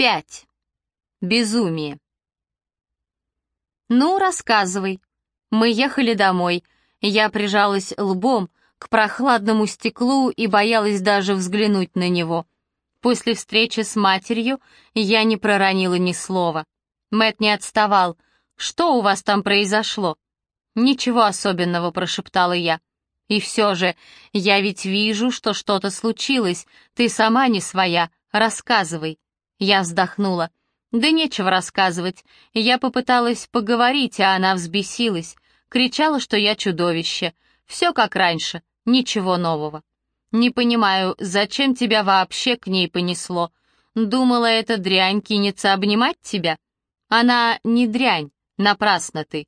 Пять. Безумие. «Ну, рассказывай». Мы ехали домой. Я прижалась лбом к прохладному стеклу и боялась даже взглянуть на него. После встречи с матерью я не проронила ни слова. Мэт не отставал. «Что у вас там произошло?» «Ничего особенного», — прошептала я. «И все же, я ведь вижу, что что-то случилось. Ты сама не своя. Рассказывай». Я вздохнула. Да нечего рассказывать. Я попыталась поговорить, а она взбесилась. Кричала, что я чудовище. Все как раньше, ничего нового. Не понимаю, зачем тебя вообще к ней понесло? Думала, эта дрянь кинется обнимать тебя? Она не дрянь, напрасно ты.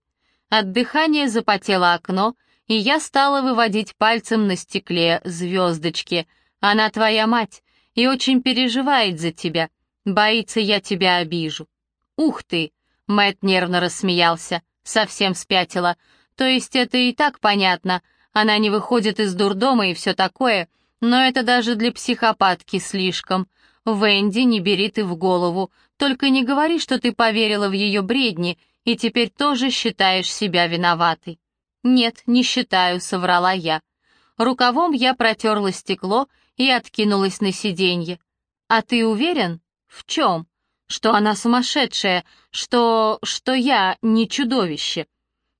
От дыхания запотело окно, и я стала выводить пальцем на стекле звездочки. Она твоя мать и очень переживает за тебя. Боится, я тебя обижу. Ух ты! Мэт нервно рассмеялся. Совсем спятила. То есть это и так понятно. Она не выходит из дурдома и все такое, но это даже для психопатки слишком. Венди, не бери ты в голову. Только не говори, что ты поверила в ее бредни и теперь тоже считаешь себя виноватой. «Нет, не считаю», — соврала я. Рукавом я протерла стекло и откинулась на сиденье. «А ты уверен?» «В чем? Что она сумасшедшая, что... что я не чудовище?»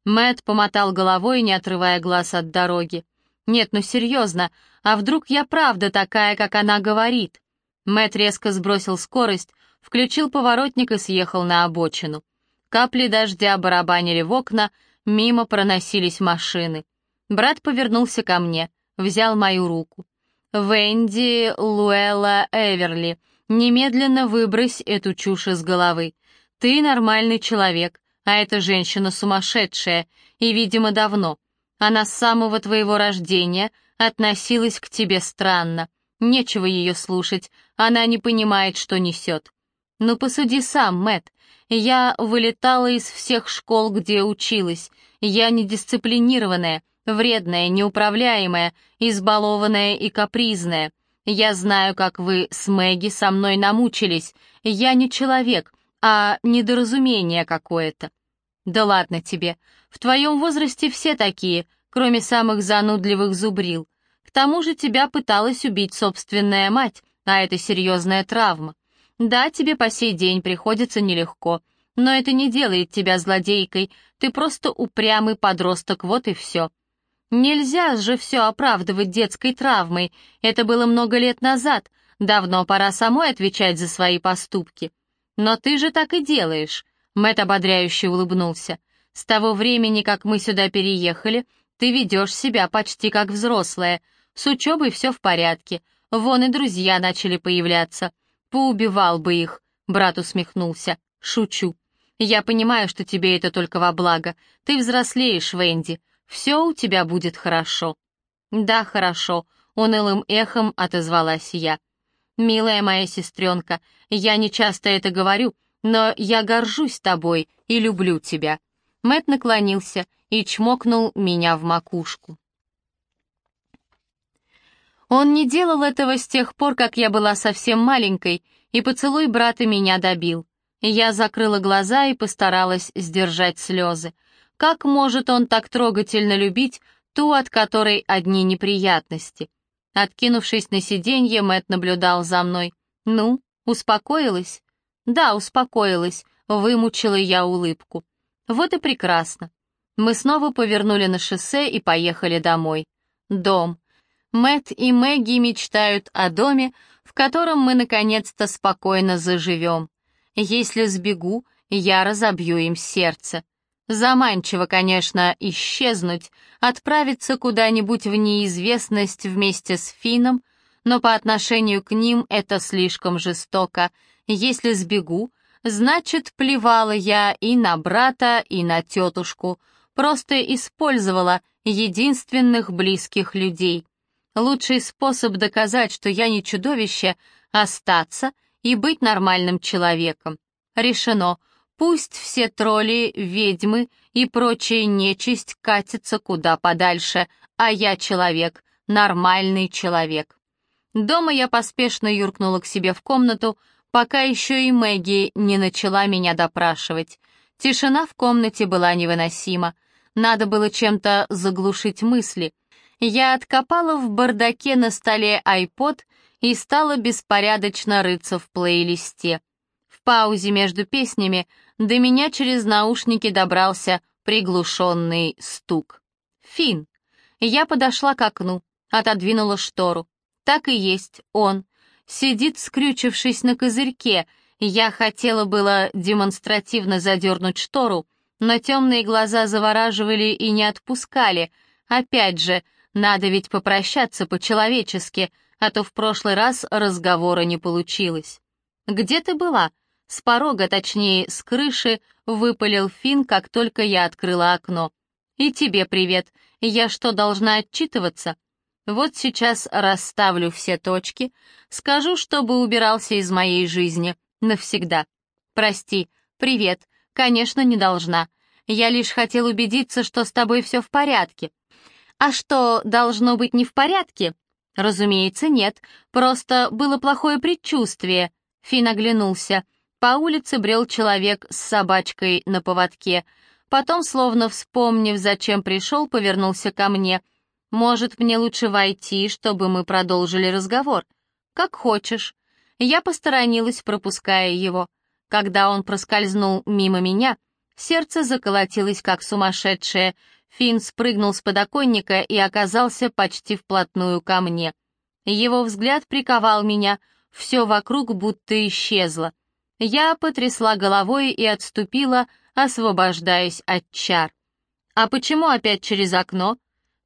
Мэт помотал головой, не отрывая глаз от дороги. «Нет, ну серьезно, а вдруг я правда такая, как она говорит?» Мэт резко сбросил скорость, включил поворотник и съехал на обочину. Капли дождя барабанили в окна, мимо проносились машины. Брат повернулся ко мне, взял мою руку. «Венди Луэлла Эверли», Немедленно выбрось эту чушь из головы. Ты нормальный человек, а эта женщина сумасшедшая, и, видимо, давно. Она с самого твоего рождения относилась к тебе странно. Нечего ее слушать, она не понимает, что несет. Ну посуди сам, Мэт. Я вылетала из всех школ, где училась. Я недисциплинированная, вредная, неуправляемая, избалованная и капризная. Я знаю, как вы с Мэгги со мной намучились. Я не человек, а недоразумение какое-то. Да ладно тебе. В твоем возрасте все такие, кроме самых занудливых зубрил. К тому же тебя пыталась убить собственная мать, а это серьезная травма. Да, тебе по сей день приходится нелегко, но это не делает тебя злодейкой, ты просто упрямый подросток, вот и все. Нельзя же все оправдывать детской травмой. Это было много лет назад. Давно пора самой отвечать за свои поступки. Но ты же так и делаешь. Мэт ободряюще улыбнулся. С того времени, как мы сюда переехали, ты ведешь себя почти как взрослая. С учебой все в порядке. Вон и друзья начали появляться. Поубивал бы их. Брат усмехнулся. Шучу. Я понимаю, что тебе это только во благо. Ты взрослеешь, Венди. Все у тебя будет хорошо». «Да, хорошо», — унылым эхом отозвалась я. «Милая моя сестренка, я не часто это говорю, но я горжусь тобой и люблю тебя». Мэт наклонился и чмокнул меня в макушку. Он не делал этого с тех пор, как я была совсем маленькой, и поцелуй брата меня добил. Я закрыла глаза и постаралась сдержать слезы. Как может он так трогательно любить ту, от которой одни неприятности? Откинувшись на сиденье, Мэт наблюдал за мной. «Ну, успокоилась?» «Да, успокоилась», — вымучила я улыбку. «Вот и прекрасно». Мы снова повернули на шоссе и поехали домой. Дом. Мэт и Мэгги мечтают о доме, в котором мы наконец-то спокойно заживем. Если сбегу, я разобью им сердце. Заманчиво, конечно, исчезнуть, отправиться куда-нибудь в неизвестность вместе с Фином, но по отношению к ним это слишком жестоко. Если сбегу, значит, плевала я и на брата, и на тетушку, просто использовала единственных близких людей. Лучший способ доказать, что я не чудовище — остаться и быть нормальным человеком. Решено — Пусть все тролли, ведьмы и прочая нечисть катятся куда подальше, а я человек, нормальный человек. Дома я поспешно юркнула к себе в комнату, пока еще и Мэгги не начала меня допрашивать. Тишина в комнате была невыносима. Надо было чем-то заглушить мысли. Я откопала в бардаке на столе iPod и стала беспорядочно рыться в плейлисте. В паузе между песнями до меня через наушники добрался приглушенный стук. Фин. Я подошла к окну, отодвинула штору. Так и есть, он. Сидит, скрючившись на козырьке. Я хотела было демонстративно задернуть штору, но темные глаза завораживали и не отпускали. Опять же, надо ведь попрощаться по-человечески, а то в прошлый раз разговора не получилось. «Где ты была?» С порога, точнее, с крыши, выпалил Фин, как только я открыла окно. «И тебе привет. Я что, должна отчитываться?» Вот сейчас расставлю все точки, скажу, чтобы убирался из моей жизни. Навсегда. Прости. Привет. Конечно, не должна. Я лишь хотел убедиться, что с тобой все в порядке. А что, должно быть не в порядке? Разумеется, нет. Просто было плохое предчувствие. Фин оглянулся. По улице брел человек с собачкой на поводке. Потом, словно вспомнив, зачем пришел, повернулся ко мне — может, мне лучше войти, чтобы мы продолжили разговор? Как хочешь. Я посторонилась, пропуская его. Когда он проскользнул мимо меня, сердце заколотилось как сумасшедшее. Финн спрыгнул с подоконника и оказался почти вплотную ко мне. Его взгляд приковал меня, все вокруг будто исчезло. Я потрясла головой и отступила, освобождаясь от чар. «А почему опять через окно?»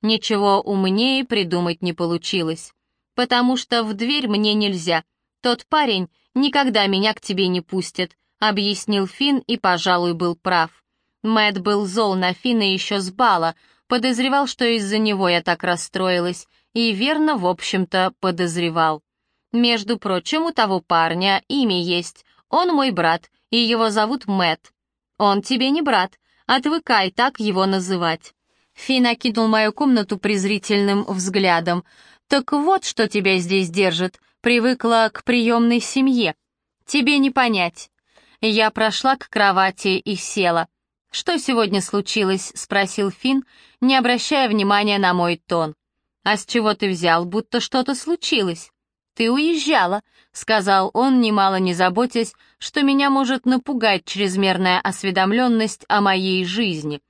Ничего умнее придумать не получилось. Потому что в дверь мне нельзя. Тот парень никогда меня к тебе не пустит, объяснил Финн и, пожалуй, был прав. Мэт был зол на Финна еще с бала, подозревал, что из-за него я так расстроилась, и верно, в общем-то, подозревал. Между прочим, у того парня имя есть. Он мой брат, и его зовут Мэт. Он тебе не брат, отвыкай так его называть. Фин окинул мою комнату презрительным взглядом. «Так вот, что тебя здесь держит. Привыкла к приемной семье. Тебе не понять». Я прошла к кровати и села. «Что сегодня случилось?» — спросил Фин, не обращая внимания на мой тон. «А с чего ты взял, будто что-то случилось?» «Ты уезжала», — сказал он, немало не заботясь, что меня может напугать чрезмерная осведомленность о моей жизни.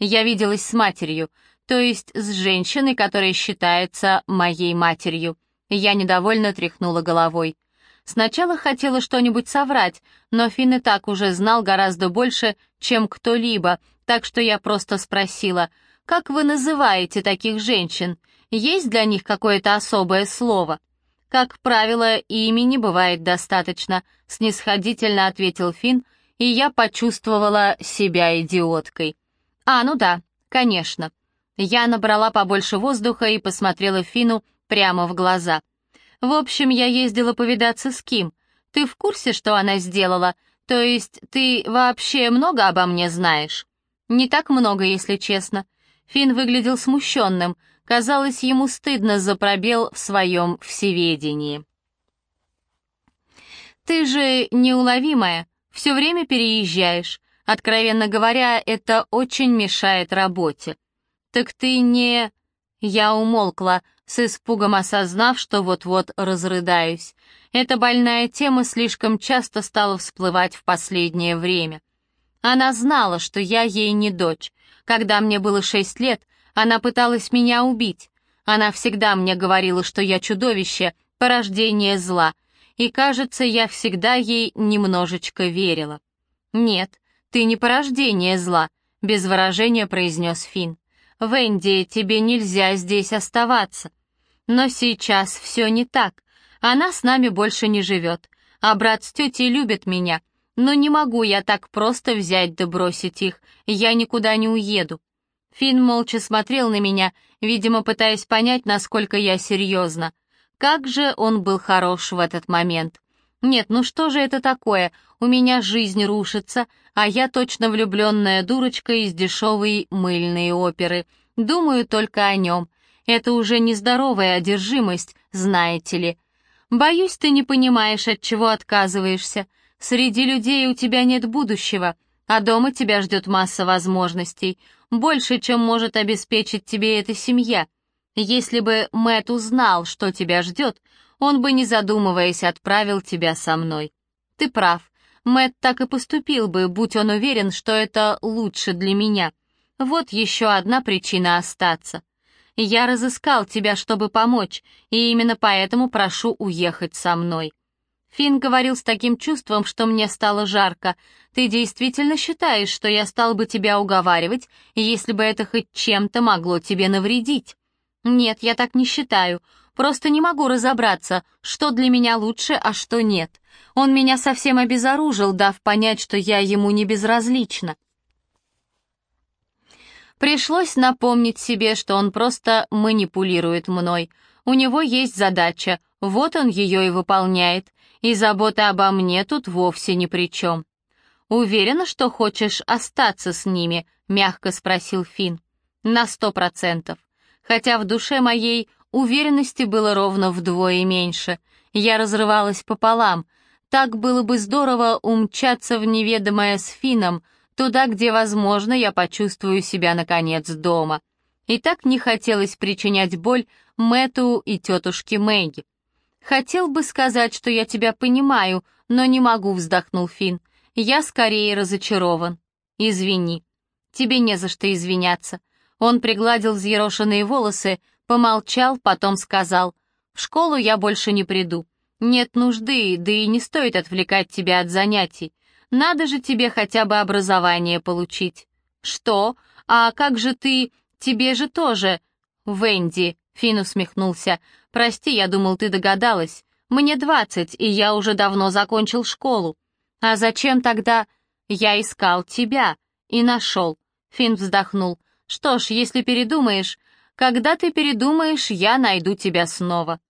Я виделась с матерью, то есть с женщиной, которая считается моей матерью. Я недовольно тряхнула головой. Сначала хотела что-нибудь соврать, но Финн и так уже знал гораздо больше, чем кто-либо, так что я просто спросила, «Как вы называете таких женщин? Есть для них какое-то особое слово?» «Как правило, имени бывает достаточно», — снисходительно ответил Финн, и я почувствовала себя идиоткой. «А, ну да, конечно». Я набрала побольше воздуха и посмотрела Фину прямо в глаза. «В общем, я ездила повидаться с Ким. Ты в курсе, что она сделала? То есть ты вообще много обо мне знаешь?» «Не так много, если честно». Фин выглядел смущенным. Казалось, ему стыдно за пробел в своем всеведении. «Ты же неуловимая, все время переезжаешь. Откровенно говоря, это очень мешает работе. Так ты не... Я умолкла, с испугом осознав, что вот-вот разрыдаюсь. Эта больная тема слишком часто стала всплывать в последнее время. Она знала, что я ей не дочь. Когда мне было шесть лет, она пыталась меня убить. Она всегда мне говорила, что я чудовище, порождение зла, и, кажется, я всегда ей немножечко верила. Нет, «Ты не порождение зла», — без выражения произнес Финн. «Венди, тебе нельзя здесь оставаться». Но сейчас все не так. Она с нами больше не живет, а брат с тетей любят меня. Но не могу я так просто взять да бросить их, я никуда не уеду. Финн молча смотрел на меня, видимо, пытаясь понять, насколько я серьезна. Как же он был хорош в этот момент. Нет, ну что же это такое? У меня жизнь рушится, а я точно влюбленная дурочка из дешевой мыльной оперы. Думаю только о нем. Это уже нездоровая одержимость, знаете ли. Боюсь, ты не понимаешь, от чего отказываешься. Среди людей у тебя нет будущего, а дома тебя ждет масса возможностей, больше, чем может обеспечить тебе эта семья. Если бы Мэт узнал, что тебя ждет, он бы, не задумываясь, отправил тебя со мной. Ты прав, Мэт так и поступил бы, будь он уверен, что это лучше для меня. Вот еще одна причина остаться. Я разыскал тебя, чтобы помочь, и именно поэтому прошу уехать со мной». Финн говорил с таким чувством, что мне стало жарко. «Ты действительно считаешь, что я стал бы тебя уговаривать, если бы это хоть чем-то могло тебе навредить?» «Нет, я так не считаю. Просто не могу разобраться, что для меня лучше, а что нет. Он меня совсем обезоружил, дав понять, что я ему не безразлична. Пришлось напомнить себе, что он просто манипулирует мной. У него есть задача, вот он ее и выполняет, и забота обо мне тут вовсе ни при чем. «Уверена, что хочешь остаться с ними?» — мягко спросил Финн. «На сто процентов. Хотя в душе моей уверенности было ровно вдвое меньше. Я разрывалась пополам. Так было бы здорово умчаться в неведомое с Фином, Туда, где, возможно, я почувствую себя, наконец, дома. И так не хотелось причинять боль Мэту и тетушке Мэгги. «Хотел бы сказать, что я тебя понимаю, но не могу», — вздохнул Финн. «Я скорее разочарован. Извини. Тебе не за что извиняться». Он пригладил взъерошенные волосы, помолчал, потом сказал, «В школу я больше не приду. Нет нужды, да и не стоит отвлекать тебя от занятий. Надо же тебе хотя бы образование получить. Что? А как же ты? Тебе же тоже. Венди, Фин усмехнулся. Прости, я думал, ты догадалась. Мне двадцать, и я уже давно закончил школу. А зачем тогда? Я искал тебя и нашел. Фин вздохнул. Что ж, если передумаешь, когда ты передумаешь, я найду тебя снова.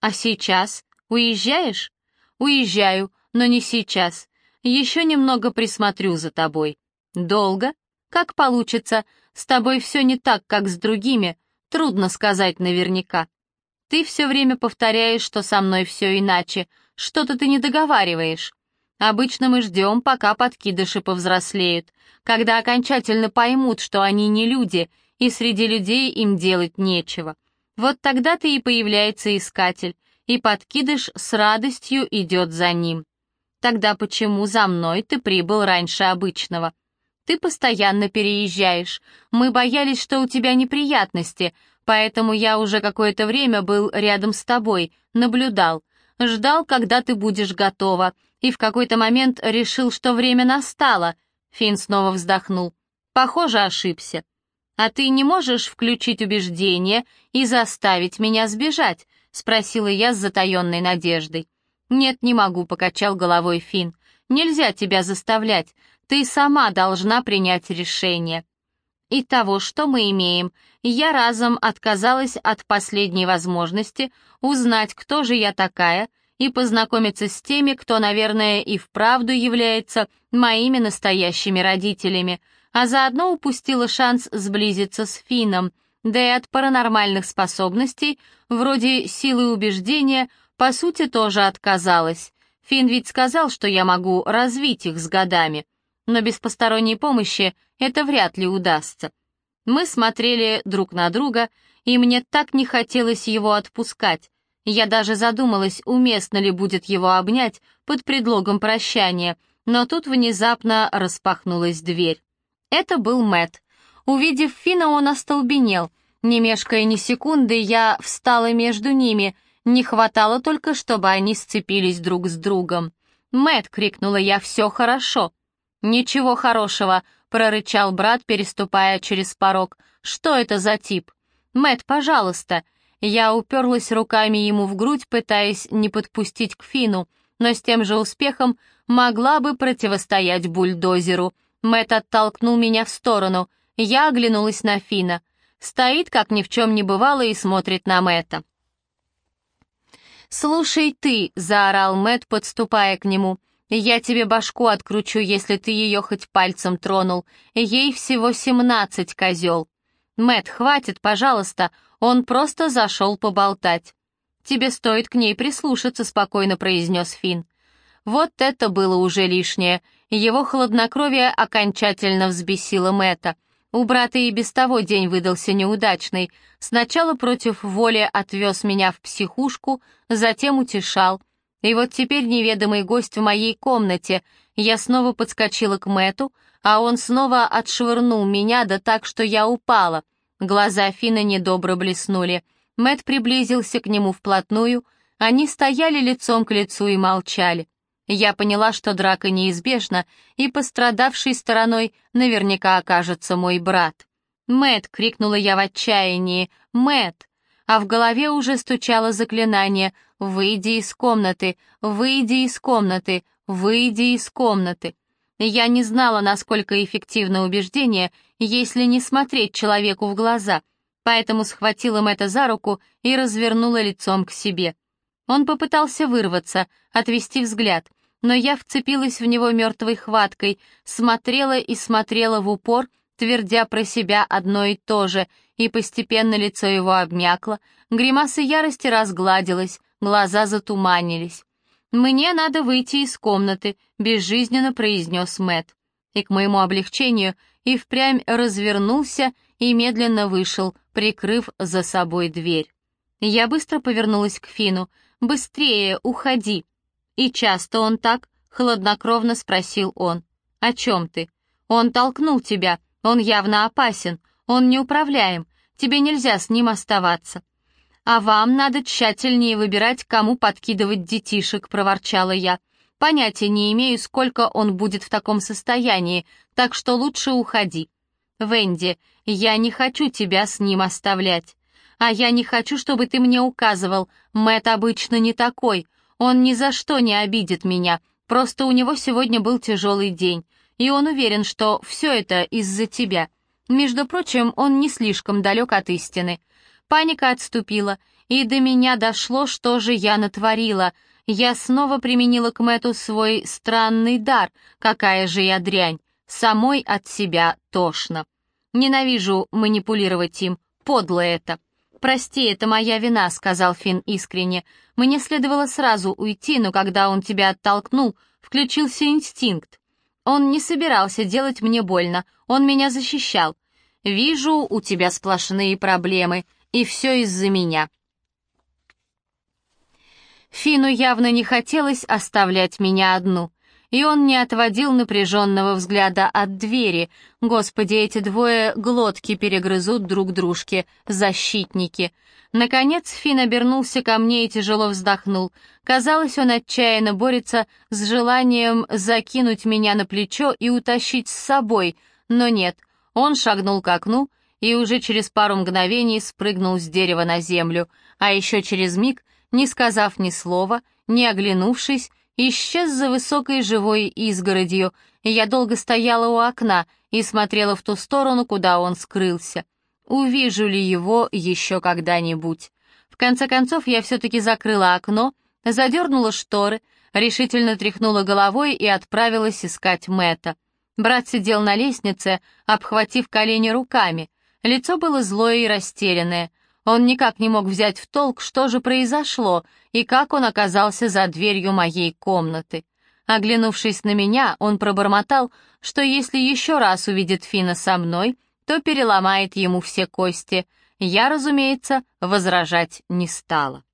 А сейчас? Уезжаешь? Уезжаю, но не сейчас. Еще немного присмотрю за тобой. Долго? Как получится. С тобой все не так, как с другими. Трудно сказать наверняка. Ты все время повторяешь, что со мной все иначе. Что-то ты не договариваешь. Обычно мы ждем, пока подкидыши повзрослеют, когда окончательно поймут, что они не люди, и среди людей им делать нечего. Вот тогда-то и появляется искатель, и подкидыш с радостью идет за ним. Тогда почему за мной ты прибыл раньше обычного? Ты постоянно переезжаешь. Мы боялись, что у тебя неприятности, поэтому я уже какое-то время был рядом с тобой, наблюдал, ждал, когда ты будешь готова, и в какой-то момент решил, что время настало. Финн снова вздохнул. Похоже, ошибся. А ты не можешь включить убеждение и заставить меня сбежать? спросила я с затаенной надеждой. «Нет, не могу», — покачал головой Финн. «Нельзя тебя заставлять. Ты сама должна принять решение». И того, что мы имеем, я разом отказалась от последней возможности узнать, кто же я такая, и познакомиться с теми, кто, наверное, и вправду является моими настоящими родителями, а заодно упустила шанс сблизиться с Фином, да и от паранормальных способностей, вроде силы убеждения, по сути, тоже отказалась. Финн ведь сказал, что я могу развить их с годами, но без посторонней помощи это вряд ли удастся. Мы смотрели друг на друга, и мне так не хотелось его отпускать. Я даже задумалась, уместно ли будет его обнять под предлогом прощания, но тут внезапно распахнулась дверь. Это был Мэт. Увидев Фина, он остолбенел. Не мешкая ни секунды, я встала между ними — не хватало только, чтобы они сцепились друг с другом. Мэт крикнула я, все хорошо. Ничего хорошего, прорычал брат, переступая через порог. Что это за тип? Мэт, пожалуйста. Я уперлась руками ему в грудь, пытаясь не подпустить к Фину, но с тем же успехом могла бы противостоять бульдозеру. Мэт оттолкнул меня в сторону. Я оглянулась на Фина. Стоит, как ни в чем не бывало, и смотрит на Мэтта. «Слушай ты», — заорал Мэт, подступая к нему, — «я тебе башку откручу, если ты ее хоть пальцем тронул. Ей всего семнадцать, козел». Мэт, хватит, пожалуйста, он просто зашел поболтать». тебе стоит к ней прислушаться», — спокойно произнес Финн. Вот это было уже лишнее. Его хладнокровие окончательно взбесило Мэтта. У брата и без того день выдался неудачный. Сначала против воли отвез меня в психушку, затем утешал. И вот теперь неведомый гость в моей комнате. Я снова подскочила к Мэту, а он снова отшвырнул меня, да так, что я упала. Глаза Фина недобро блеснули. Мэт приблизился к нему вплотную. Они стояли лицом к лицу и молчали. Я поняла, что драка неизбежна, и пострадавшей стороной наверняка окажется мой брат. Мэт, крикнула я в отчаянии. Мэт! А в голове уже стучало заклинание «Выйди из комнаты! Выйди из комнаты! Выйди из комнаты!» Я не знала, насколько эффективно убеждение, если не смотреть человеку в глаза, поэтому схватила Мэтта за руку и развернула лицом к себе. Он попытался вырваться, отвести взгляд — но я вцепилась в него мертвой хваткой, смотрела и смотрела в упор, твердя про себя одно и то же, и постепенно лицо его обмякло, гримаса ярости разгладилась, глаза затуманились. «Мне надо выйти из комнаты», — безжизненно произнес Мэт. И к моему облегчению и впрямь развернулся и медленно вышел, прикрыв за собой дверь. Я быстро повернулась к Фину. «Быстрее, уходи!» «И часто он так?» — хладнокровно спросил он. «О чем ты? Он толкнул тебя, он явно опасен, он неуправляем, тебе нельзя с ним оставаться». «А вам надо тщательнее выбирать, кому подкидывать детишек», — проворчала я. «Понятия не имею, сколько он будет в таком состоянии, так что лучше уходи». «Венди, я не хочу тебя с ним оставлять. А я не хочу, чтобы ты мне указывал. Мэт обычно не такой. Он ни за что не обидит меня, просто у него сегодня был тяжелый день, и он уверен, что все это из-за тебя. Между прочим, он не слишком далек от истины. Паника отступила, и до меня дошло, что же я натворила. Я снова применила к Мэту свой странный дар, какая же я дрянь. Самой от себя тошно. Ненавижу манипулировать им, подло это. «Прости, это моя вина», — сказал Финн искренне. «Мне следовало сразу уйти, но когда он тебя оттолкнул, включился инстинкт. Он не собирался делать мне больно, он меня защищал. Вижу, у тебя сплошные проблемы, и все из-за меня». Фину явно не хотелось оставлять меня одну и он не отводил напряженного взгляда от двери. Господи, эти двое глотки перегрызут друг дружке, защитники. Наконец Фин обернулся ко мне и тяжело вздохнул. Казалось, он отчаянно борется с желанием закинуть меня на плечо и утащить с собой, но нет, он шагнул к окну и уже через пару мгновений спрыгнул с дерева на землю, а еще через миг, не сказав ни слова, не оглянувшись, исчез за высокой живой изгородью, я долго стояла у окна и смотрела в ту сторону, куда он скрылся. Увижу ли его еще когда-нибудь? В конце концов, я все-таки закрыла окно, задернула шторы, решительно тряхнула головой и отправилась искать Мэтта. Брат сидел на лестнице, обхватив колени руками. Лицо было злое и растерянное — он никак не мог взять в толк, что же произошло и как он оказался за дверью моей комнаты. Оглянувшись на меня, он пробормотал, что если еще раз увидит Фина со мной, то переломает ему все кости. Я, разумеется, возражать не стала.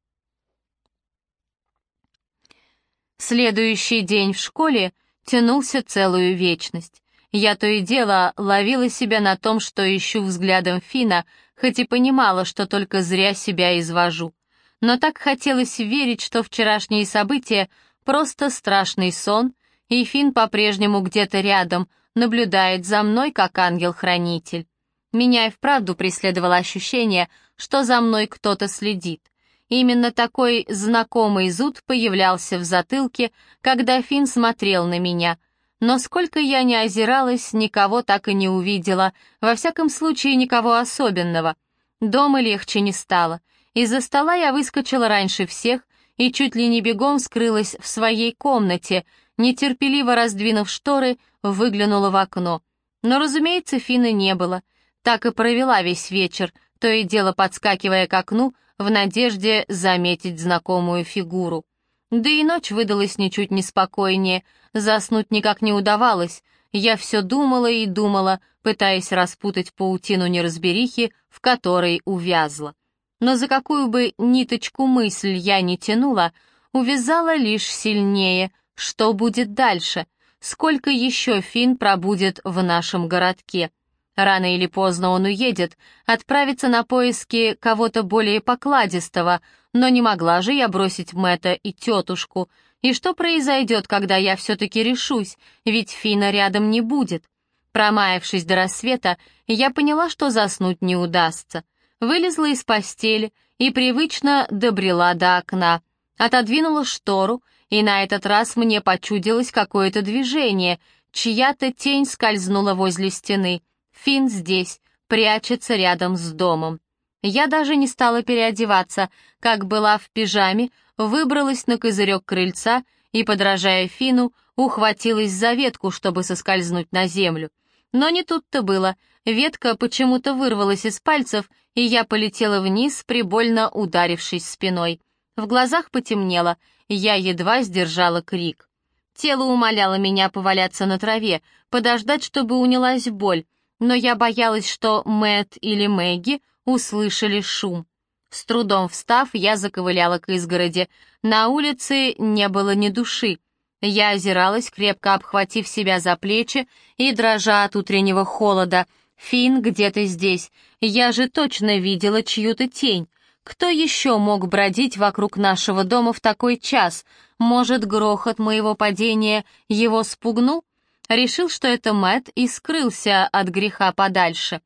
Следующий день в школе тянулся целую вечность. Я то и дело ловила себя на том, что ищу взглядом Фина, хоть и понимала, что только зря себя извожу. Но так хотелось верить, что вчерашние события — просто страшный сон, и Фин по-прежнему где-то рядом, наблюдает за мной, как ангел-хранитель. Меня и вправду преследовало ощущение, что за мной кто-то следит. Именно такой знакомый зуд появлялся в затылке, когда Фин смотрел на меня — но сколько я не озиралась, никого так и не увидела, во всяком случае никого особенного. Дома легче не стало. Из-за стола я выскочила раньше всех и чуть ли не бегом скрылась в своей комнате, нетерпеливо раздвинув шторы, выглянула в окно. Но, разумеется, Фины не было. Так и провела весь вечер, то и дело подскакивая к окну, в надежде заметить знакомую фигуру. Да и ночь выдалась ничуть не спокойнее, заснуть никак не удавалось. Я все думала и думала, пытаясь распутать паутину неразберихи, в которой увязла. Но за какую бы ниточку мысль я не тянула, увязала лишь сильнее. Что будет дальше? Сколько еще Фин пробудет в нашем городке? Рано или поздно он уедет, отправится на поиски кого-то более покладистого, но не могла же я бросить Мэтта и тетушку. И что произойдет, когда я все-таки решусь, ведь Фина рядом не будет? Промаявшись до рассвета, я поняла, что заснуть не удастся. Вылезла из постели и привычно добрела до окна. Отодвинула штору, и на этот раз мне почудилось какое-то движение, чья-то тень скользнула возле стены. Фин здесь, прячется рядом с домом. Я даже не стала переодеваться, как была в пижаме, выбралась на козырек крыльца и, подражая Фину, ухватилась за ветку, чтобы соскользнуть на землю. Но не тут-то было. Ветка почему-то вырвалась из пальцев, и я полетела вниз, прибольно ударившись спиной. В глазах потемнело, я едва сдержала крик. Тело умоляло меня поваляться на траве, подождать, чтобы унялась боль, но я боялась, что Мэт или Мэгги услышали шум. С трудом встав, я заковыляла к изгороди. На улице не было ни души. Я озиралась, крепко обхватив себя за плечи и дрожа от утреннего холода. «Фин, где ты здесь? Я же точно видела чью-то тень. Кто еще мог бродить вокруг нашего дома в такой час? Может, грохот моего падения его спугнул? Решил, что это Мэт и скрылся от греха подальше.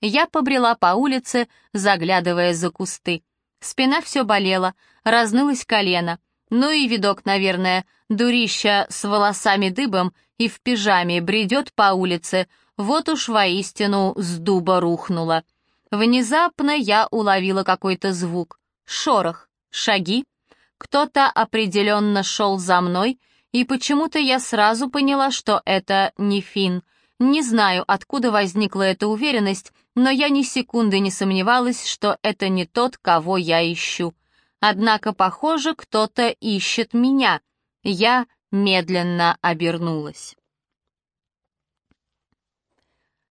Я побрела по улице, заглядывая за кусты. Спина все болела, разнылось колено. Ну и видок, наверное, дурища с волосами дыбом и в пижаме бредет по улице, вот уж воистину с дуба рухнула. Внезапно я уловила какой-то звук. Шорох, шаги. Кто-то определенно шел за мной, и почему-то я сразу поняла, что это не Фин. Не знаю, откуда возникла эта уверенность, но я ни секунды не сомневалась, что это не тот, кого я ищу. Однако, похоже, кто-то ищет меня. Я медленно обернулась.